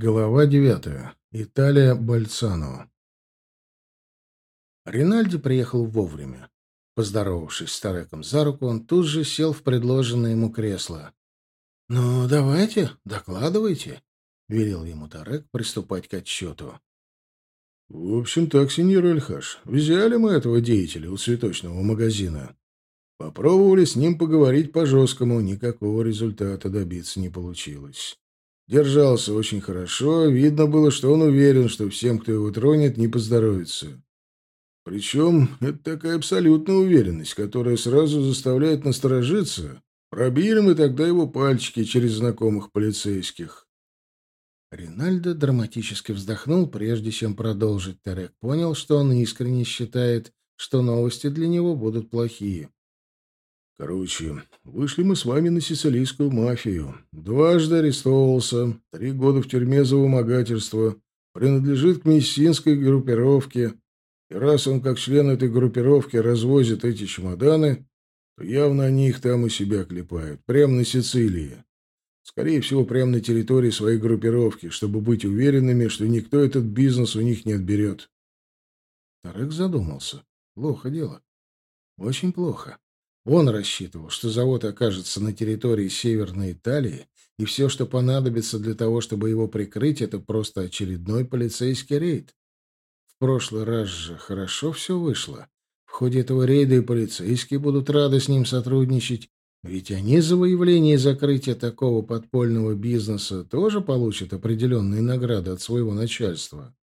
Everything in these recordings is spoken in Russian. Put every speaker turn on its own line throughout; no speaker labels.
Глава девятая. Италия Бальцано. Ринальди приехал вовремя. Поздоровавшись с Тареком за руку, он тут же сел в предложенное ему кресло. — Ну, давайте, докладывайте, — велел ему Тарек приступать к отчету.
— В общем так, сеньор Эльхаш, взяли мы этого деятеля у цветочного магазина. Попробовали с ним поговорить по-жесткому, никакого результата добиться не получилось. Держался очень хорошо, видно было, что он уверен, что всем, кто его тронет, не поздоровится. Причем это такая абсолютная уверенность, которая сразу заставляет насторожиться. Пробили мы тогда его пальчики через знакомых полицейских.
Ринальдо драматически вздохнул, прежде чем продолжить. Тарек понял, что он искренне считает, что новости для него будут плохие.
Короче, вышли мы с вами на сицилийскую мафию. Дважды арестовался, три года в тюрьме за вымогательство, принадлежит к мессинской группировке. И раз он как член этой группировки развозит эти чемоданы, то явно они их там у себя клепают, прямо на Сицилии. Скорее всего, прямо на территории своей группировки, чтобы быть уверенными, что никто этот бизнес у них не отберет.
Тарек задумался. Плохо дело. Очень плохо. Он рассчитывал, что завод окажется на территории Северной Италии, и все, что понадобится для того, чтобы его прикрыть, это просто очередной полицейский рейд. В прошлый раз же хорошо все вышло. В ходе этого рейда и полицейские будут рады с ним сотрудничать, ведь они за выявление и закрытие такого подпольного бизнеса тоже получат определенные награды от своего начальства.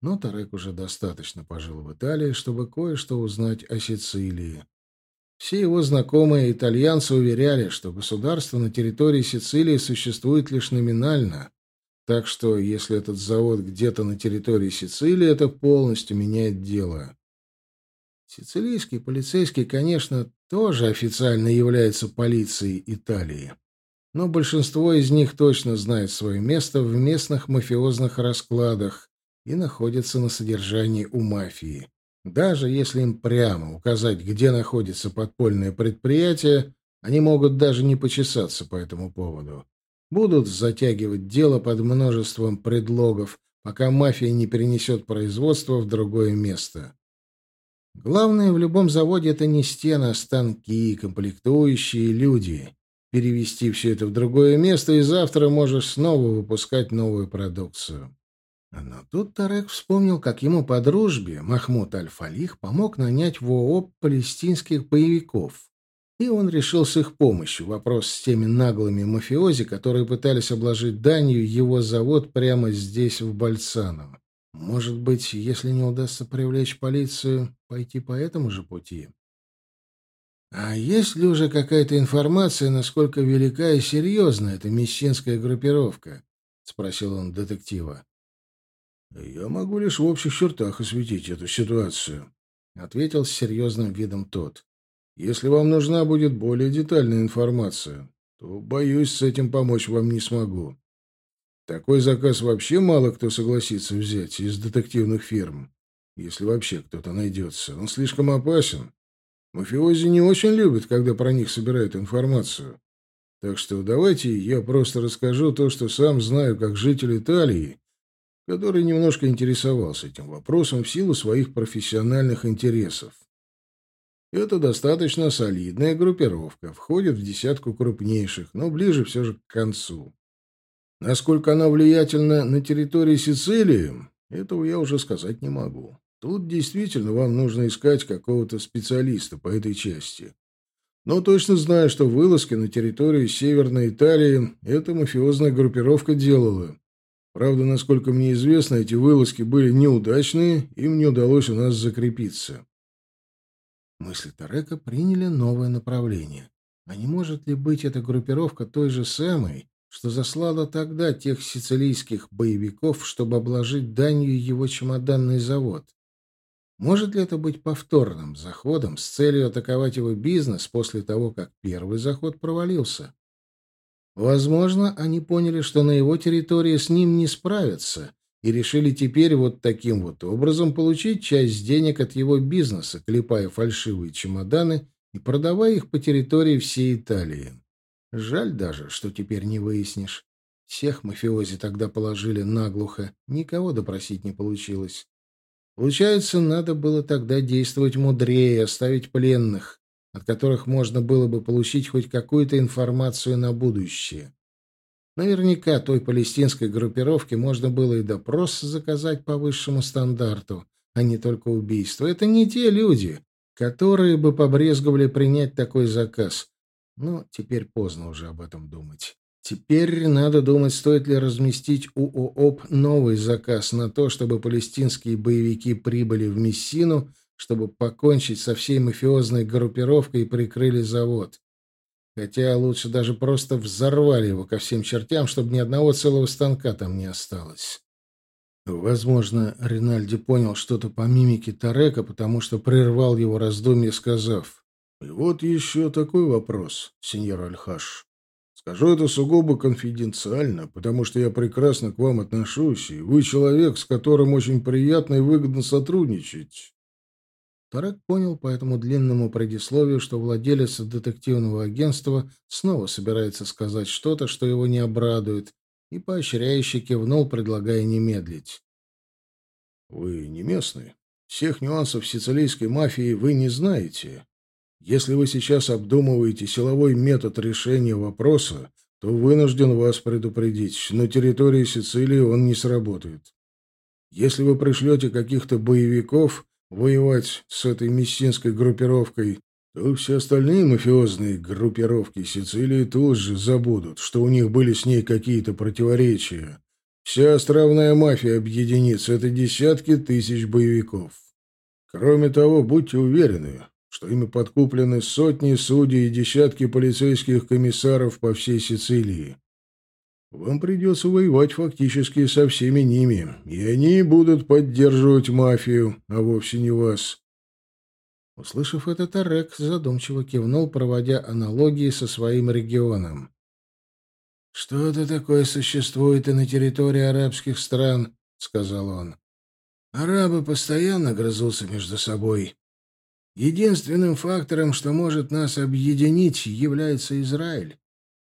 Но Тарек уже достаточно пожил в Италии, чтобы кое-что узнать о Сицилии. Все его знакомые итальянцы уверяли, что государство на территории Сицилии существует лишь номинально, так что если этот завод где-то на территории Сицилии, это полностью меняет дело. Сицилийский полицейский, конечно, тоже официально является полицией Италии, но большинство из них точно знает свое место в местных мафиозных раскладах и находится на содержании у мафии. Даже если им прямо указать, где находится подпольное предприятие, они могут даже не почесаться по этому поводу. Будут затягивать дело под множеством предлогов, пока мафия не перенесет производство в другое место. Главное в любом заводе — это не стены, а станки, комплектующие люди. Перевести все это в другое место, и завтра можешь снова выпускать новую продукцию. Но тут Тарек вспомнил, как ему по дружбе Махмуд Аль-Фалих помог нанять в ООП палестинских боевиков. И он решил с их помощью вопрос с теми наглыми мафиози, которые пытались обложить данью его завод прямо здесь, в Бальцано. Может быть, если не удастся привлечь полицию, пойти по этому же пути? А есть ли уже какая-то информация, насколько велика и серьезна эта мессинская группировка? — спросил он детектива.
«Я могу лишь в общих чертах осветить эту ситуацию», — ответил с серьезным видом тот. «Если вам нужна будет более детальная информация, то, боюсь, с этим помочь вам не смогу. Такой заказ вообще мало кто согласится взять из детективных фирм, если вообще кто-то найдется. Он слишком опасен. Мафиози не очень любят, когда про них собирают информацию. Так что давайте я просто расскажу то, что сам знаю как житель Италии который немножко интересовался этим вопросом в силу своих профессиональных интересов. Это достаточно солидная группировка, входит в десятку крупнейших, но ближе все же к концу. Насколько она влиятельна на территории Сицилии, этого я уже сказать не могу. Тут действительно вам нужно искать какого-то специалиста по этой части. Но точно знаю, что вылазки на территории Северной Италии эта мафиозная группировка делала. Правда, насколько мне известно, эти вылазки были неудачные, им не удалось у нас закрепиться.
Мысли Тарека приняли новое направление. А не может ли быть эта группировка той же самой, что заслала тогда тех сицилийских боевиков, чтобы обложить данью его чемоданный завод? Может ли это быть повторным заходом с целью атаковать его бизнес после того, как первый заход провалился? Возможно, они поняли, что на его территории с ним не справятся, и решили теперь вот таким вот образом получить часть денег от его бизнеса, клепая фальшивые чемоданы и продавая их по территории всей Италии. Жаль даже, что теперь не выяснишь. Всех мафиози тогда положили наглухо, никого допросить не получилось. Получается, надо было тогда действовать мудрее, оставить пленных, от которых можно было бы получить хоть какую-то информацию на будущее. Наверняка той палестинской группировке можно было и допрос заказать по высшему стандарту, а не только убийство. Это не те люди, которые бы побрезговали принять такой заказ. Но теперь поздно уже об этом думать. Теперь надо думать, стоит ли разместить у ООП новый заказ на то, чтобы палестинские боевики прибыли в Мессину, чтобы покончить со всей мафиозной группировкой и прикрыли завод. Хотя лучше даже просто взорвали его ко всем чертям, чтобы ни одного целого станка там не осталось. Возможно, Ринальди понял что-то по мимике Тарека, потому что прервал его раздумье, сказав, «И вот еще такой вопрос, сеньор Альхаш. Скажу это сугубо конфиденциально, потому что я прекрасно к вам отношусь, и вы человек, с которым очень приятно и выгодно сотрудничать. Тарек понял по этому длинному предисловию, что владелец детективного агентства снова собирается сказать что-то, что его не обрадует, и поощряюще кивнул, предлагая не медлить. «Вы не местный. Всех нюансов сицилийской мафии вы не знаете. Если вы сейчас обдумываете силовой метод решения вопроса, то вынужден вас предупредить, на территории Сицилии он не сработает. Если вы пришлете каких-то боевиков воевать с этой мессинской группировкой, то все остальные мафиозные группировки Сицилии тут же забудут, что у них были с ней какие-то противоречия. Вся островная мафия объединится, это десятки тысяч боевиков. Кроме того, будьте уверены, что ими подкуплены сотни судей и десятки полицейских комиссаров по всей Сицилии. Вам придется воевать фактически со всеми ними, и они будут поддерживать мафию, а вовсе не вас. Услышав это, Тарек задумчиво кивнул, проводя аналогии со своим регионом. «Что-то такое существует и на территории арабских стран», — сказал он. «Арабы постоянно грызутся между собой, Единственным фактором, что может нас объединить, является Израиль.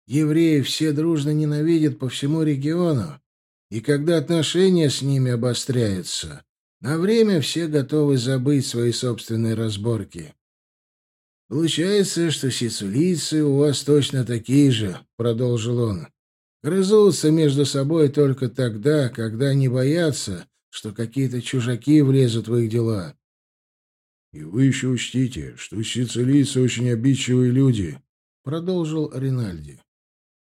Евреи все дружно ненавидят по всему региону, и когда отношения с ними обостряются, на время все готовы забыть свои собственные разборки. «Получается, что сицилийцы у вас точно такие же», — продолжил он. «Грызутся между собой только тогда, когда они боятся, что какие-то чужаки влезут в их дела. «И вы еще учтите, что сицилийцы очень обидчивые люди», — продолжил Ринальди.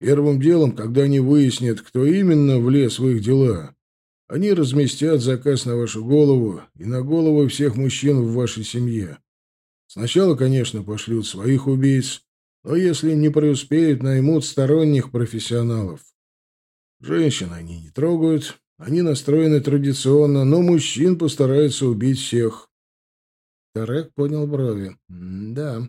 «Первым делом, когда они выяснят, кто именно влез в их дела, они разместят заказ на вашу голову и на головы всех мужчин в вашей семье. Сначала, конечно, пошлют своих убийц, но если не преуспеют, наймут сторонних профессионалов. Женщин они не трогают, они настроены традиционно, но мужчин постараются убить всех. Тарек поднял брови. «Да.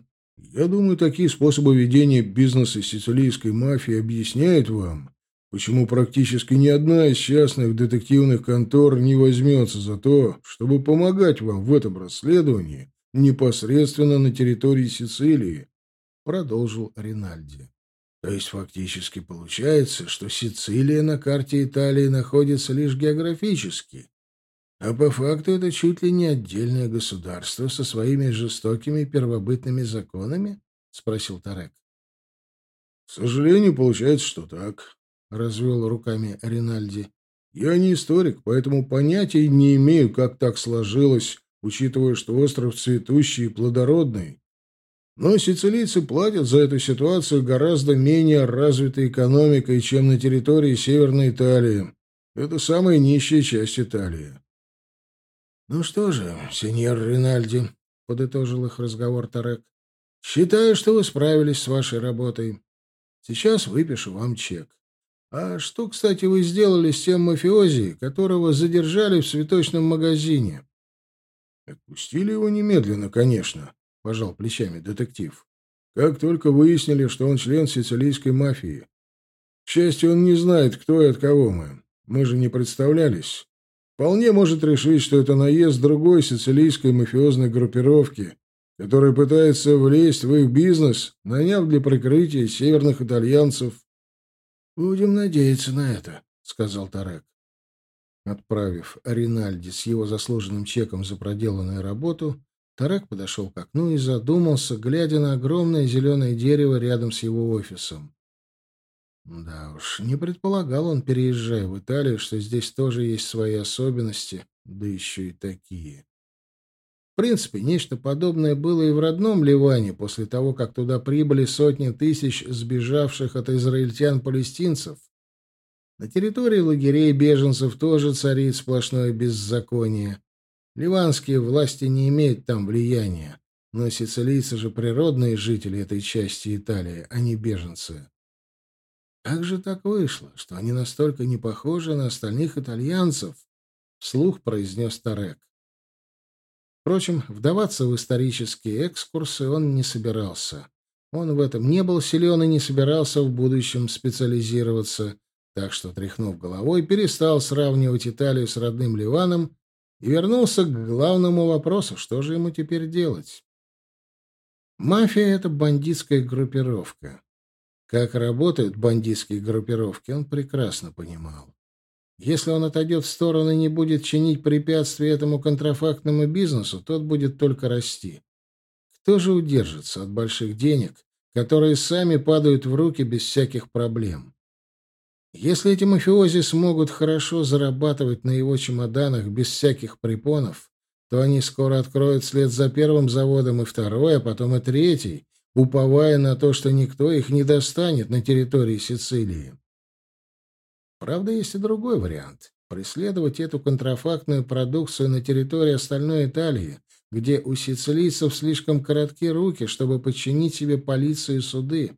Я думаю, такие способы ведения бизнеса сицилийской мафии объясняют вам, почему практически ни одна из частных детективных контор не возьмется за то, чтобы помогать вам в этом расследовании непосредственно на территории Сицилии», — продолжил Ринальди. То есть фактически получается, что Сицилия на карте Италии находится лишь географически, а по факту это чуть ли не отдельное государство со своими жестокими первобытными законами? — спросил Тарек. — К сожалению, получается, что так, — развел руками Ринальди. — Я не историк, поэтому понятия не имею, как так сложилось, учитывая, что остров цветущий и плодородный. Но сицилийцы платят за эту ситуацию гораздо менее развитой экономикой, чем на территории Северной Италии. Это самая нищая часть Италии. «Ну что же, сеньор Ринальди», — подытожил их разговор Тарек, — «считаю, что вы справились с вашей работой. Сейчас выпишу вам чек. А что, кстати, вы сделали с тем мафиози, которого задержали в цветочном магазине?» «Отпустили его немедленно, конечно», — пожал плечами детектив. «Как только выяснили, что он член сицилийской мафии. К счастью, он не знает, кто и от кого мы. Мы же не представлялись. Вполне может решить, что это наезд другой сицилийской мафиозной группировки, которая пытается влезть в их бизнес, наняв для прикрытия северных итальянцев. Будем надеяться на это, сказал Тарек. Отправив Ринальди с его заслуженным чеком за проделанную работу, Тарек подошел к окну и задумался, глядя на огромное зеленое дерево рядом с его офисом. Да уж, не предполагал он, переезжая в Италию, что здесь тоже есть свои особенности, да еще и такие. В принципе, нечто подобное было и в родном Ливане после того, как туда прибыли сотни тысяч сбежавших от израильтян палестинцев. На территории лагерей беженцев тоже царит сплошное беззаконие. Ливанские власти не имеют там влияния, но сицилийцы же природные жители этой части Италии, а не беженцы. Как же так вышло, что они настолько не похожи на остальных итальянцев? Вслух произнес Тарек. Впрочем, вдаваться в исторические экскурсы он не собирался. Он в этом не был силен и не собирался в будущем специализироваться, так что, тряхнув головой, перестал сравнивать Италию с родным Ливаном и вернулся к главному вопросу, что же ему теперь делать. Мафия — это бандитская группировка. Как работают бандитские группировки, он прекрасно понимал. Если он отойдет в сторону и не будет чинить препятствия этому контрафактному бизнесу, тот будет только расти. Кто же удержится от больших денег, которые сами падают в руки без всяких проблем? Если эти мафиози смогут хорошо зарабатывать на его чемоданах без всяких препонов, то они скоро откроют след за первым заводом и второй, а потом и третий, уповая на то, что никто их не достанет на территории Сицилии. Правда, есть и другой вариант — преследовать эту контрафактную продукцию на территории остальной Италии, где у сицилийцев слишком короткие руки, чтобы подчинить себе полицию и суды.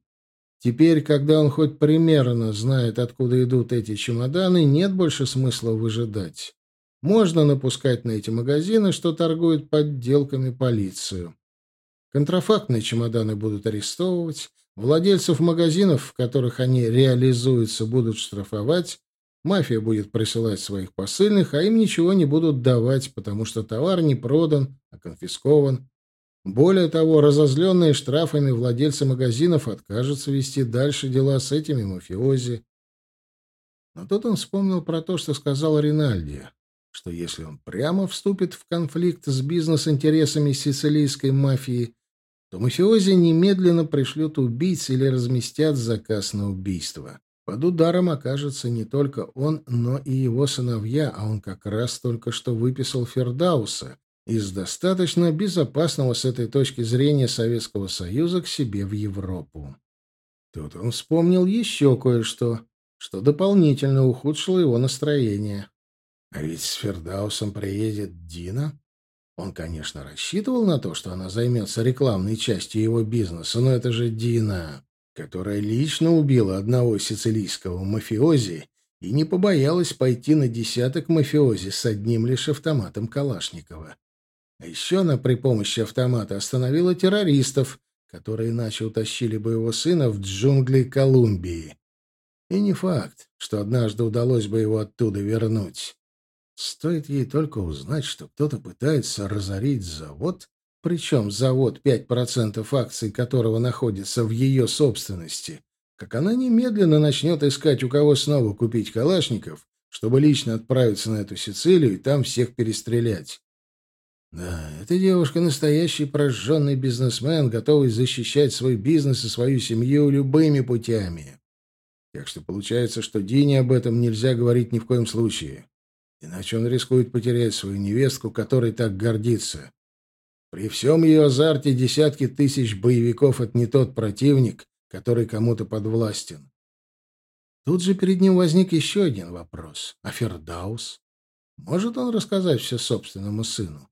Теперь, когда он хоть примерно знает, откуда идут эти чемоданы, нет больше смысла выжидать. Можно напускать на эти магазины, что торгуют подделками полицию. Контрафактные чемоданы будут арестовывать, владельцев магазинов, в которых они реализуются, будут штрафовать, мафия будет присылать своих посыльных, а им ничего не будут давать, потому что товар не продан, а конфискован. Более того, разозленные штрафами владельцы магазинов откажутся вести дальше дела с этими мафиози. Но тут он вспомнил про то, что сказал Ринальди, что если он прямо вступит в конфликт с бизнес-интересами сицилийской мафии, то мафиози немедленно пришлют убийц или разместят заказ на убийство. Под ударом окажется не только он, но и его сыновья, а он как раз только что выписал Фердауса из достаточно безопасного с этой точки зрения Советского Союза к себе в Европу. Тут он вспомнил еще кое-что, что дополнительно ухудшило его настроение. А ведь с Фердаусом приедет Дина. Он, конечно, рассчитывал на то, что она займется рекламной частью его бизнеса, но это же Дина, которая лично убила одного сицилийского мафиози и не побоялась пойти на десяток мафиози с одним лишь автоматом Калашникова. А еще она при помощи автомата остановила террористов, которые иначе утащили бы его сына в джунгли Колумбии. И не факт, что однажды удалось бы его оттуда вернуть. Стоит ей только узнать, что кто-то пытается разорить завод, причем завод, 5% акций которого находится в ее собственности, как она немедленно начнет искать, у кого снова купить калашников, чтобы лично отправиться на эту Сицилию и там всех перестрелять. Да, эта девушка настоящий прожженный бизнесмен, готовый защищать свой бизнес и свою семью любыми путями. Так что получается, что Дине об этом нельзя говорить ни в коем случае. Иначе он рискует потерять свою невестку, которой так гордится. При всем ее азарте десятки тысяч боевиков — это не тот противник, который кому-то подвластен. Тут же перед ним возник еще один вопрос. А Фердаус? Может он рассказать все собственному сыну?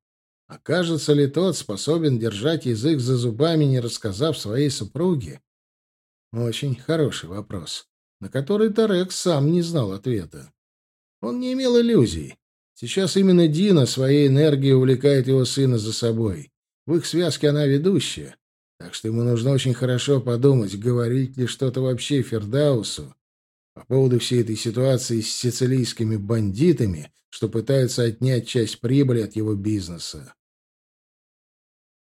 Окажется ли тот способен держать язык за зубами, не рассказав своей супруге? Очень хороший вопрос, на который Тарек сам не знал ответа. Он не имел иллюзий. Сейчас именно Дина своей энергией увлекает его сына за собой. В их связке она ведущая. Так что ему нужно очень хорошо подумать, говорить ли что-то вообще Фердаусу по поводу всей этой ситуации с сицилийскими бандитами, что пытаются отнять часть прибыли от его бизнеса.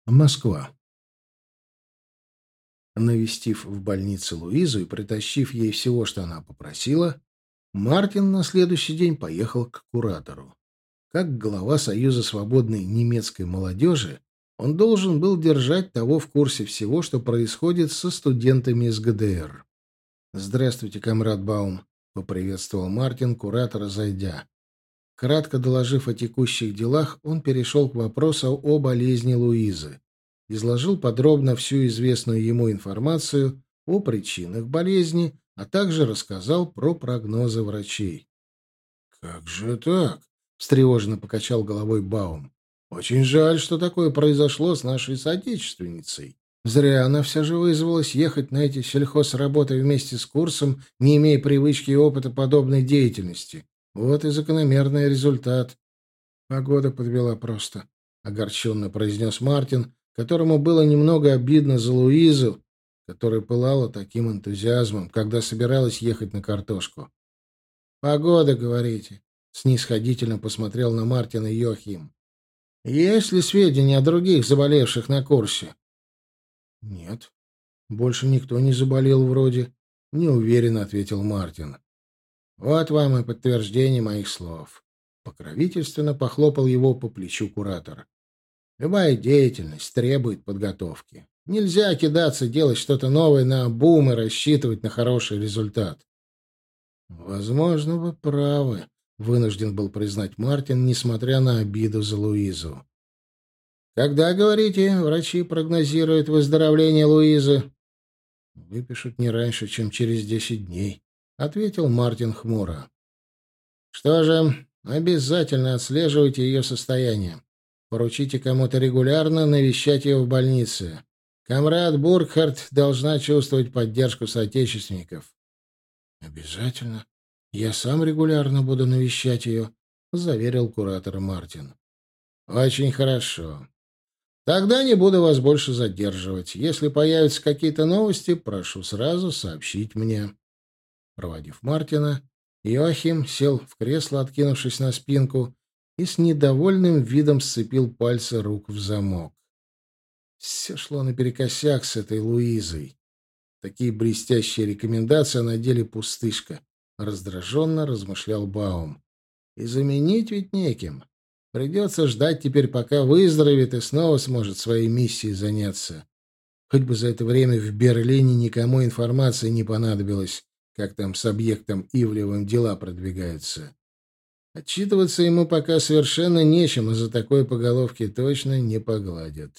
Москва. Навестив в больнице Луизу и притащив ей всего, что она попросила, Мартин на следующий день поехал к куратору. Как глава Союза свободной немецкой молодежи, он должен был держать того в курсе всего, что происходит со студентами из ГДР. «Здравствуйте, комрад Баум», — поприветствовал Мартин, куратора зайдя. Кратко доложив о текущих делах, он перешел к вопросу о болезни Луизы. Изложил подробно всю известную ему информацию о причинах болезни, а также рассказал про прогнозы врачей.
«Как же так?» — встревоженно покачал головой Баум. «Очень жаль, что такое произошло с нашей соотечественницей. Зря она все же вызвалась ехать на эти сельхозработы вместе с курсом, не имея привычки и опыта подобной деятельности. Вот и закономерный результат».
«Погода подвела просто», — огорченно произнес Мартин, которому было немного обидно за Луизу, которая пылала таким энтузиазмом, когда собиралась ехать на картошку. «Погода, говорите?» — снисходительно посмотрел на Мартина Йохим. «Есть ли сведения о других заболевших на курсе?» «Нет. Больше никто не заболел вроде», — неуверенно ответил Мартин. «Вот вам и подтверждение моих слов». Покровительственно похлопал его по плечу куратор. «Любая деятельность требует подготовки. Нельзя кидаться делать что-то новое на бум и рассчитывать на хороший результат. Возможно, вы правы, вынужден был признать Мартин, несмотря на обиду за Луизу. Когда, говорите, врачи прогнозируют выздоровление Луизы? Выпишут не раньше, чем через десять дней, ответил Мартин хмуро. Что же, обязательно отслеживайте ее состояние. Поручите кому-то регулярно навещать ее в больнице. Камрад Буркхарт должна чувствовать поддержку соотечественников. — Обязательно. Я сам регулярно буду навещать ее, — заверил куратор Мартин. — Очень хорошо. Тогда не буду вас больше задерживать. Если появятся какие-то новости, прошу сразу сообщить мне. Проводив Мартина, Иоахим сел в кресло, откинувшись на спинку, и с недовольным видом сцепил пальцы рук в замок. Все шло наперекосяк с этой Луизой. Такие блестящие рекомендации, на деле пустышка. Раздраженно размышлял Баум. И заменить ведь неким. Придется ждать теперь, пока выздоровеет и снова сможет своей миссией заняться. Хоть бы за это время в Берлине никому информации не понадобилось, как там с объектом Ивлевым дела продвигаются. Отчитываться ему пока совершенно нечем, и за такой поголовки точно не погладят.